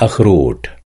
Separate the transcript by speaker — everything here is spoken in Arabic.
Speaker 1: अखरोट